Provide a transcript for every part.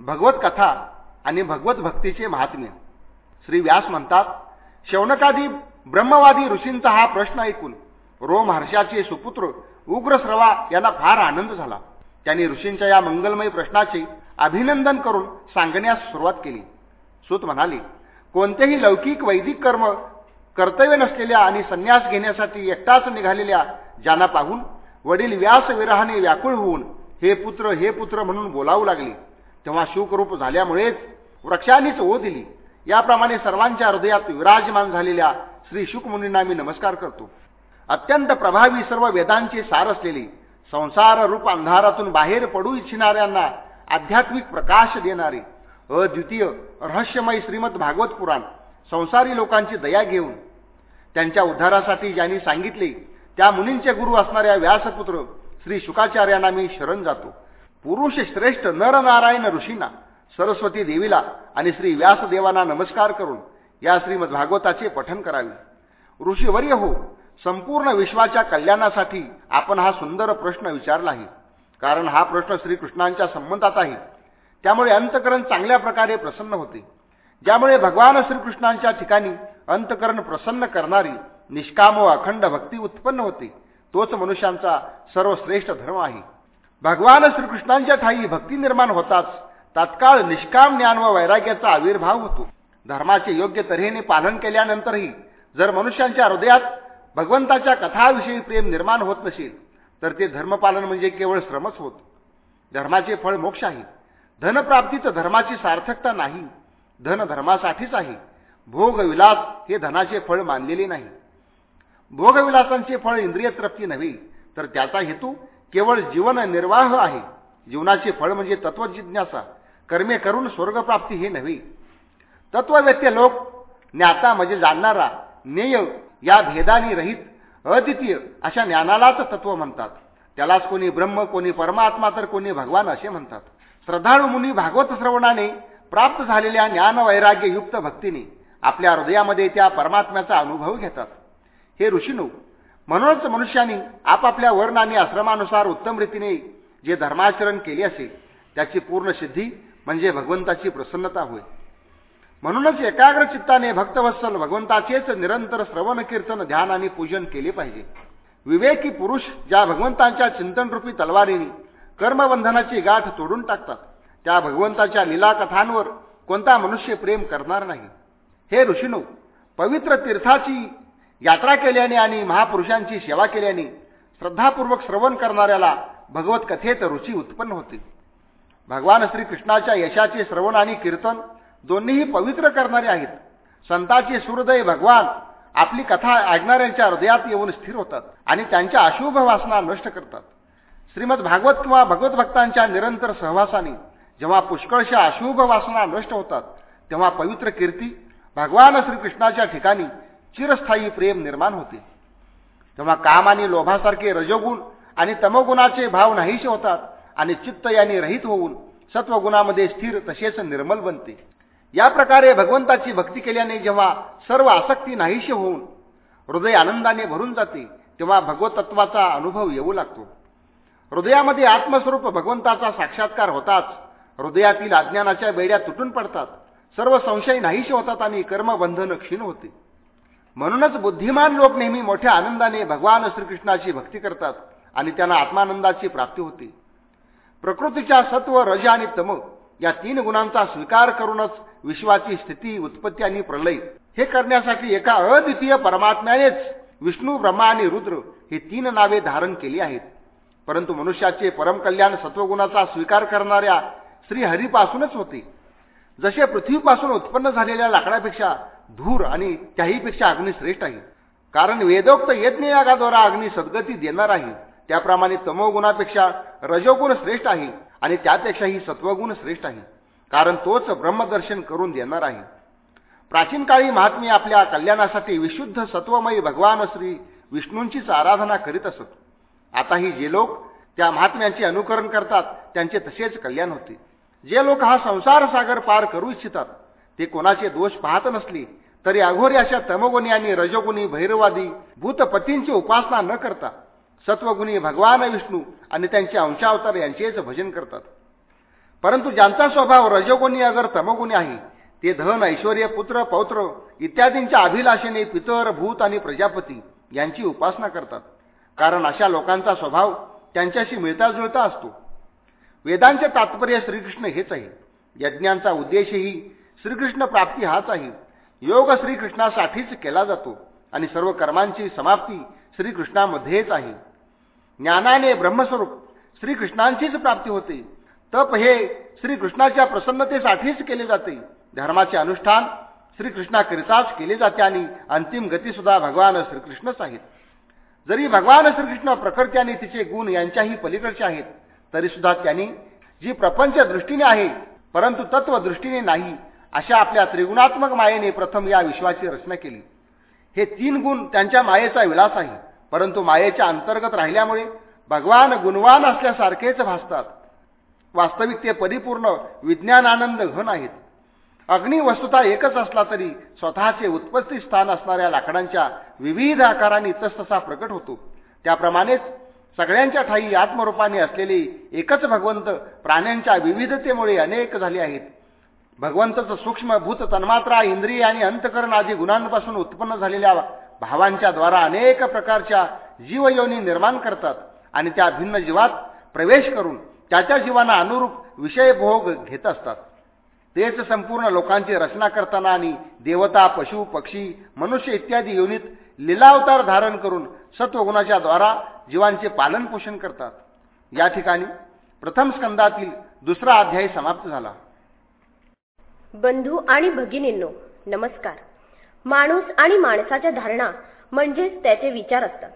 भगवत कथा आणि भगवत भक्तीचे महात्म्य. श्री व्यास म्हणतात शौनकादी ब्रह्मवादी ऋषींचा हा प्रश्न ऐकून रोम हर्षाचे सुपुत्र उग्रश्रवा यांना फार आनंद झाला. त्यांनी ऋषींच्या या मंगलमय प्रश्नाचे अभिनंदन करून सांगण्यास सुरुवात केली. सुत म्हणाले कोणतेही लौकिक वैदिक कर्म कर्तव्य नसलेल्या आणि संन्यास घेण्यासाठी एकटाच निघालेल्या ज्यांना पाहून वडील व्यासविरहाने व्याकुळ होऊन हे पुत्र हे पुत्र म्हणून बोलावू लागले तेव्हा शुकरूप झाल्यामुळेच वृक्षांनीच ओ दिली. याप्रमाणे सर्वांच्या हृदयात विराजमान झालेल्या श्री शुकमुनींना मी नमस्कार करतो. अत्यंत प्रभावी सर्व वेदांचे सार असलेले संसार रूप अंधारातून बाहेर पडू इच्छिणाऱ्यांना आध्यात्मिक प्रकाश देणारे अद्वितीय रहस्यमय श्रीमद भागवत पुराण संसारी लोकांची दया घेऊन त्यांच्या उद्धारासाठी ज्यांनी सांगितले त्या मुनींचे गुरु असणाऱ्या व्यासपुत्र श्री शुकाचार्यांना मी शरण जातो. पुरुष श्रेष्ठ नरनारायण ऋषींना सरस्वती देवीला आणि श्री व्यासदेवांना नमस्कार करून या श्रीमद भागवताचे पठन करावे. ऋषीवर्य हो संपूर्ण विश्वाच्या कल्याणासाठी आपण हा सुंदर प्रश्न विचारला आहे कारण हा प्रश्न श्रीकृष्णांच्या संबंधात आहे. त्यामुळे अंतकरण चांगल्या प्रकारे प्रसन्न होते. ज्यामुळे भगवान श्रीकृष्णांच्या ठिकाणी अंतकरण प्रसन्न करणारी निष्काम व अखंड भक्ती उत्पन्न होते. तोच मनुष्यांचा सर्वश्रेष्ठ धर्म आहे. भगवान श्रीकृष्णांच्या ठाई भक्ती निर्माण होताच. तात्काळ निष्काम ज्ञान व वैराग्याचा आविर्भाव होतो. धर्माचे योग्य तऱ्हेने पालन केल्यानंतरही जर मनुष्यांच्या हृदयात भगवंताच्या कथाविषयी प्रेम निर्माण होत नसेल तर ते धर्मपालन म्हणजे केवळ श्रमच होत. धर्माचे फळ मोक्ष आहे. धनप्राप्तीत धर्माची सार्थकता नाही. धन धर्मासाठीच आहे. भोगविलास हे धनाचे फळ मानलेले नाही. भोगविलासांचे फळ इंद्रिय तृप्ती नव्हे तर त्याचा हेतू केवळ जीवन निर्वाह आहे. जीवनाचे फळ म्हणजे तत्वजिज्ञासा. कर्मे करून स्वर्गप्राप्ती हे नव्हे. तत्ववेत्य लोक ज्ञाता म्हणजे जाणणारा नेय या भेदानी रहित अद्वितीय अशा ज्ञानालाच तत्व म्हणतात. त्यालाच कोणी ब्रह्म कोणी परमात्मा तर कोणी भगवान असे म्हणतात. श्रद्धाळू मुनी भागवत श्रवणाने प्राप्त झालेल्या ज्ञान वैराग्ययुक्त भक्तीने आपल्या हृदयामध्ये त्या परमात्म्याचा अनुभव घेतात. हे ऋषीनू म्हणूनच मनुष्याने आपापल्या वर्ण आणि आश्रमानुसार उत्तम रीतीने जे धर्माचरण केले असेल त्याची पूर्ण सिद्धी म्हणजे भगवंताची प्रसन्नता होय. म्हणूनच एकाग्र चित्ताने भक्तवत्सल भगवंताचेच निरंतर श्रवण कीर्तन ध्यान आणि पूजन केले पाहिजे. विवेकी पुरुष ज्या भगवंतांच्या चिंतनरूपी तलवारीने कर्मबंधनाची गाठ तोडून टाकतात त्या भगवंताच्या लीला कथांवर कोणता मनुष्य प्रेम करणार नाही. हे ऋषीनो पवित्र तीर्थाची यात्रा केल्याने आणि महापुरुषांची सेवा केल्याने श्रद्धापूर्वक श्रवण करणाऱ्याला भगवत कथेत रुची उत्पन्न होते भगवान श्रीकृष्णाच्या यशाचे श्रवण आणि कीर्तन दोन्हीही पवित्र करणारे आहेत. संतांचे सूर्यदय भगवान आपली कथा ऐकणाऱ्यांच्या हृदयात येऊन स्थिर होतात आणि त्यांच्या अशुभ वासना नष्ट करतात. श्रीमद भागवत किंवा भगवत भक्तांच्या निरंतर सहवासाने जेव्हा पुष्कळशा अशुभ वासना नष्ट होतात तेव्हा पवित्र कीर्ती भगवान श्रीकृष्णाच्या ठिकाणी चिरस्थायी प्रेम निर्माण होते. तेव्हा काम आणि लोभासारखे रजोगुण आणि तमोगुणाचे भाव नाहीसे होतात आणि चित्त यांनी रहित होऊन सत्वगुणामध्ये स्थिर तसेच निर्मल बनते. या प्रकारे भगवंताची भक्ती केल्याने जेव्हा सर्व आसक्ती नाहीशी होऊन हृदय आनंदाने भरून जाते तेव्हा भगवतत्वाचा अनुभव येऊ लागतो. हृदयामध्ये आत्मस्वरूप भगवंताचा साक्षात्कार होताच हृदयातील अज्ञानाच्या बेड्या तुटून पडतात. सर्व संशय नाहीशी होतात आणि कर्मबंधन क्षीण होते. म्हणूनच बुद्धिमान लोक नेहमी मोठ्या आनंदाने भगवान श्रीकृष्णाची भक्ती करतात आणि त्यांना आत्मानंदाची प्राप्ती होते. प्रकृतीच्या सत्व रज आणि तम या तीन गुणांचा स्वीकार करूनच विश्वाची स्थिती उत्पत्ती आणि प्रलय हे करण्यासाठी एका अद्वितीय परमात्म्यानेच विष्णू ब्रह्मा आणि रुद्र हे तीन नावे धारण केली आहेत. परंतु मनुष्याचे परमकल्याण सत्वगुणाचा स्वीकार करणाऱ्या श्रीहरीपासूनच होते. जसे पृथ्वीपासून उत्पन्न झालेल्या लाकडापेक्षा धूर आणि त्याहीपेक्षा अग्नी श्रेष्ठ आहे. कारण वेदोक्त यज्ञ यागाद्वारा अग्नी सद्गती देणार आहे. त्याप्रमाणे तमोगुणापेक्षा रजोगुण श्रेष्ठ आहे आणि त्यापेक्षाही सत्वगुण श्रेष्ठ आहे. कारण तोच ब्रह्मदर्शन करून देणार आहे. प्राचीन काळी महात्मे आपल्या कल्याणासाठी विशुद्ध सत्वमयी भगवान श्री विष्णूंचीच आराधना करीत असत. आताही जे लोक त्या महात्म्यांचे अनुकरण करतात त्यांचे तसेच कल्याण होते. जे लोक हा संसार सागर पार करू इच्छितात ते कोणाचे दोष पाहत नसले तरी अघोरी अशा तमगुणी आणि रजोगुणी भैरवादी भूतपतींची उपासना न करता सत्वगुणी भगवान विष्णू आणि त्यांचे अंशावतार यांचेच भजन करतात. परंतु ज्यांचा स्वभाव रजोगुणी अगर तमगुणी आहे ते धन ऐश्वर पुत्र पौत्र इत्यादींच्या अभिलाषेने पितर भूत आणि प्रजापती यांची उपासना करतात. कारण अशा लोकांचा स्वभाव त्यांच्याशी मिळता जुळता असतो. वेदांचे तात्पर्य श्रीकृष्ण हेच आहे. यज्ञांचा उद्देशही श्रीकृष्ण प्राप्ती हाच आहे. योग श्रीकृष्णासाठीच केला जातो आणि सर्व कर्मांची समाप्ती श्रीकृष्णामध्येच आहे. ज्ञानाने ब्रह्मस्वरूप श्रीकृष्णांचीच प्राप्ती होते. तप हे श्रीकृष्णाच्या प्रसन्नतेसाठीच केले जाते. धर्माचे अनुष्ठान श्रीकृष्णाकरिताच केले जाते आणि अंतिम गतीसुद्धा भगवान श्रीकृष्णच आहेत जरी भगवान श्रीकृष्ण प्रकृती आणि तिचे गुण यांच्याही पलीकडचे आहेत तरी सुद्धा त्यांनी जी प्रपंच दृष्टीने आहे परंतु तत्व दृष्टीने नाही अशा आपल्या त्रिगुणात्मक मायेने प्रथम या विश्वाची रचना केली. हे तीन गुण त्यांच्या मायेचा विलास आहे परंतु मायेच्या अंतर्गत राहिल्यामुळे भगवान गुणवान असल्यासारखेच भासतात. वास्तविक ते परिपूर्ण विज्ञानानंद घन आहेत. अग्नी वस्तुता एकच असला तरी स्वतःचे उत्पत्ती स्थान असणाऱ्या लाकडांच्या विविध आकारांनी तसतसा प्रकट होतो. त्याप्रमाणेच सगळ्यांच्या ठाई आत्मरूपाने असलेले एकच भगवंत प्राण्यांच्या विविधतेमुळे अनेक झाले आहेत. भगवंताचं सूक्ष्म भूत तन्मात्रा इंद्रिय आणि अंतकरण आदी गुणांपासून उत्पन्न झालेल्या भावांच्या द्वारा अनेक प्रकारच्या जीवयोनी निर्माण करतात आणि त्या भिन्न जीवात प्रवेश करून त्याच्या जीवांना अनुरूप विषयभोग घेत असतात. तेच संपूर्ण लोकांची रचना करताना आणि देवता पशु पक्षी मनुष्य इत्यादी योनीत लिलावतार धारण करून सत्वगुणाच्या द्वारा जीवांचे पालन पोषण करतात. या ठिकाणी प्रथम स्कंदातील दुसरा अध्याय समाप्त झाला. बंधू आणि भगिनींनो नमस्कार. माणूस आणि माणसाच्या धारणा म्हणजेच त्याचे विचार असतात.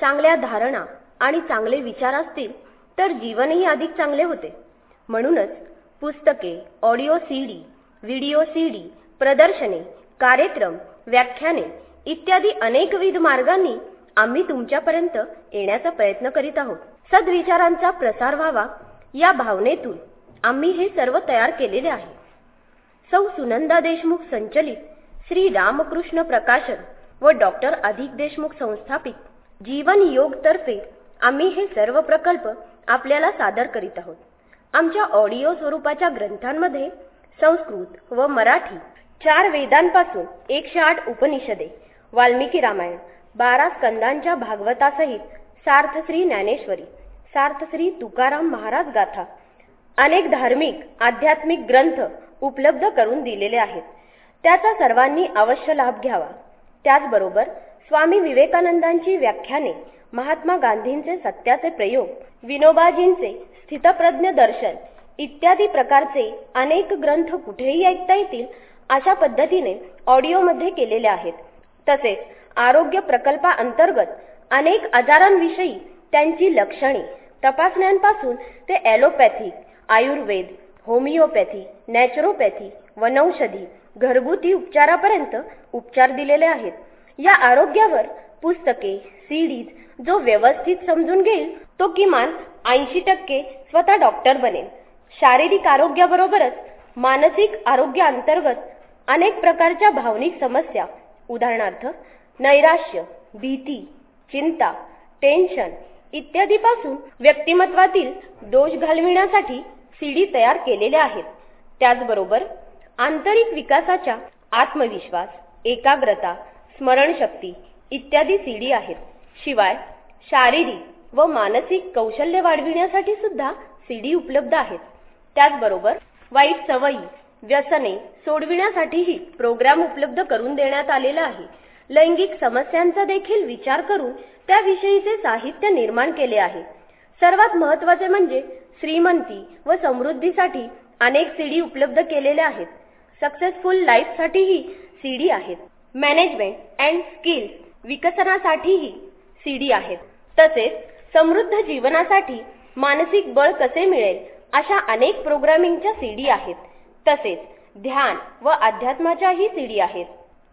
चांगल्या धारणा आणि चांगले विचार असतील तर जीवनही अधिक चांगले होते. म्हणूनच पुस्तके ऑडिओ सीडी व्हिडिओ सीडी प्रदर्शने कार्यक्रम व्याख्याने इत्यादी अनेकविध मार्गांनी आम्ही तुमच्यापर्यंत येण्याचा प्रयत्न करीत आहोत. सद्विचारांचा प्रसार व्हावा या भावनेतून आम्ही हे सर्व तयार केलेले आहे. सौ सुनंदा देशमुख संचलित श्री रामकृष्ण प्रकाशन व डॉक्टर अधिक देशमुख संस्थापित जीवन योग तर्फे आम्ही हे सर्व प्रकल्प आपल्याला सादर करीत आहोत. आमच्या ऑडिओ स्वरूपाच्या ग्रंथांमध्ये संस्कृत व मराठी चार वेदांपासून एकशे आठ उपनिषदे वाल्मिकी रामायण बारा स्कंदांच्या भागवतासहित सार्थश्री ज्ञानेश्वरी सार्थश्री तुकाराम महाराज गाथा अनेक धार्मिक आध्यात्मिक ग्रंथ उपलब्ध करून दिलेले आहेत. त्याचा सर्वांनी अवश्य लाभ घ्यावा. त्याचबरोबर स्वामी विवेकानंदांची व्याख्याने महात्मा गांधींचे सत्याचे प्रयोग विनोबाजींचे स्थितप्रज्ञ दर्शन इत्यादी प्रकारचे अनेक ग्रंथ कुठेही ऐकता येतील अशा पद्धतीने ऑडिओमध्ये केलेले आहेत. तसेच आरोग्य प्रकल्पाअंतर्गत अनेक आजारांविषयी त्यांची लक्षणे. तपासण्यांपासून ते ऍलोपॅथी आयुर्वेद होमिओपॅथी नॅचरोपॅथी वनौषधी घरगुती उपचारापर्यंत उपचार दिलेले आहेत. या आरोग्यावर पुस्तके सीडीज जो व्यवस्थित समजून घेईल तो किमान ऐंशी टक्के स्वतः डॉक्टर बनेल. शारीरिक आरोग्याबरोबरच मानसिक आरोग्याअंतर्गत अनेक प्रकारच्या भावनिक समस्या उदाहरणार्थ नैराश्य भीती चिंता टेन्शन इत्यादीपासून व्यक्तिमत्वातील दोष घालविण्यासाठी सीडी तयार केलेल्या आहेत. त्याचबरोबर आंतरिक विकासाच्या आत्मविश्वास एकाग्रता स्मरणशक्ती इत्यादी सीडी आहेत. शिवाय शारीरिक व मानसिक कौशल्य वाढविण्यासाठी सुद्धा सीडी उपलब्ध आहेत. त्याचबरोबर वाईट सवयी व्यसने सोडविण्यासाठीही प्रोग्राम उपलब्ध करून देण्यात आलेला आहे. लैंगिक समस्यांचा देखील विचार करून त्याविषयीचे साहित्य निर्माण केले आहे. सर्वात महत्त्वाचे म्हणजे श्रीमंती व समृद्धीसाठी अनेक सीडी उपलब्ध केलेल्या आहेत. सक्सेसफुल लाईफसाठीही सीडी आहेत. मॅनेजमेंट अँड स्किल्स विकसनासाठीही सीडी आहेत. तसेच समृद्ध जीवनासाठी मानसिक बळ कसे मिळेल अशा अनेक प्रोग्रामिंगच्या सीडी आहेत. तसेच ध्यान व अध्यात्माच्याही सीडी आहेत.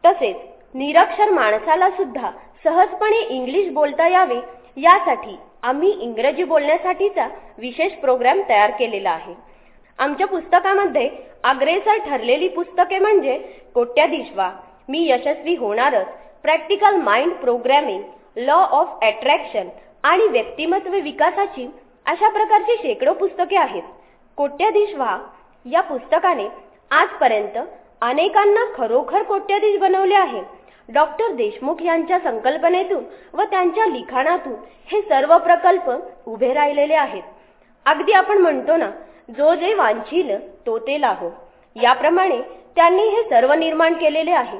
तसेच निरक्षर माणसाला सुद्धा सहजपणे इंग्लिश बोलता यावे यासाठी आम्ही इंग्रजी बोलण्यासाठीचा विशेष प्रोग्राम तयार केलेला आहे. आमच्या पुस्तकामध्ये अग्रेसर ठरलेली पुस्तके म्हणजे कोट्याधीश व्हा मी यशस्वी होणारच practical mind programming law of attraction आणि व्यक्तिमत्व विकासाची अशा प्रकारची शेकडो पुस्तके आहेत. कोट्याधीश व्हा या पुस्तकाने आजपर्यंत अनेकांना खरोखर कोट्याधीश बनवले आहे. डॉक्टर देशमुख यांच्या संकल्पनेतून व त्यांच्या लिखाणातून हे सर्व प्रकल्प उभे राहिलेले आहेत. अगदी आपण म्हणतो ना जो जे वांछील तो ते लाहो. याप्रमाणे त्यांनी हे सर्व निर्माण केलेले आहे.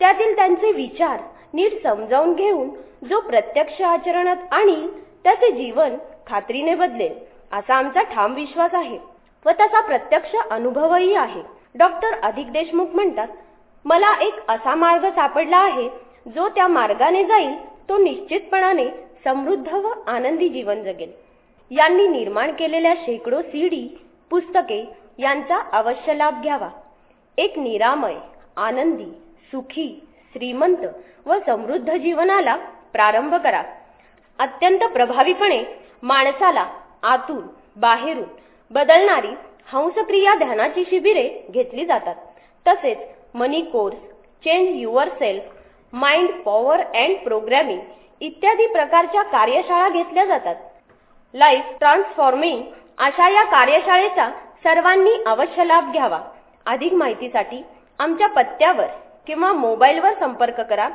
त्यातील त्यांचे विचार नीट समजावून घेऊन जो प्रत्यक्ष आचरणात आणील त्याचे जीवन खात्रीने बदलेल असा आमचा ठाम विश्वास आहे. व तसा प्रत्यक्ष अनुभवही आहे. डॉक्टर अधिक देशमुख म्हणतात मला एक असा मार्ग सापडला आहे जो त्या मार्गाने जाईल तो निश्चितपणाने समृद्ध व आनंदी जीवन जगेल. यांनी निर्माण केलेल्या शेकडो सीडी पुस्तके यांचा अवश्य लाभ घ्यावा. एक निरामय आनंदी सुखी श्रीमंत व समृद्ध जीवनाला प्रारंभ करा. अत्यंत प्रभावीपणे माणसाला आतून बाहेरून बदलणारी हंसक्रिया ध्यानाची शिबिरे घेतली जातात. तसेच money course change yourself mind power and programming इत्यादी प्रकारच्या कार्यशाळा घेतल्या जातात. लाईफ ट्रान्सफॉर्मिंग अशा या कार्यशाळेचा सर्वांनी अवश्य लाभ घ्यावा. अधिक माहितीसाठी आमच्या पत्त्यावर किंवा मोबाईलवर संपर्क करा.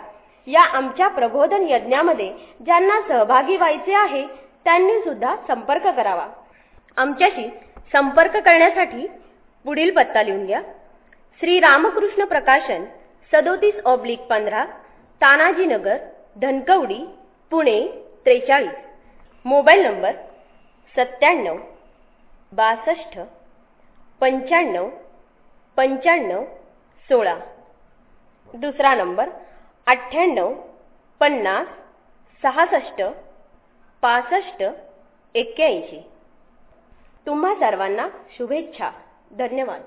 या आमच्या प्रबोधन यज्ञामध्ये ज्यांना सहभागी व्हायचे आहे त्यांनी सुद्धा संपर्क करावा. आमच्याशी संपर्क करण्यासाठी पुढील पत्ता लिहून घ्या. श्री रामकृष्ण प्रकाशन सदोतीस ऑब्लिक पंधरा तानाजीनगर धनकवडी पुणे त्रेचाळीस. मोबाईल नंबर सत्त्याण्णव बासष्ट पंच्याण्णव पंच्याण्णव सोळा. दुसरा नंबर अठ्ठ्याण्णव पन्नास सहासष्ट पासष्ट एक्क्याऐंशी. तुम्हा सर्वांना शुभेच्छा. धन्यवाद.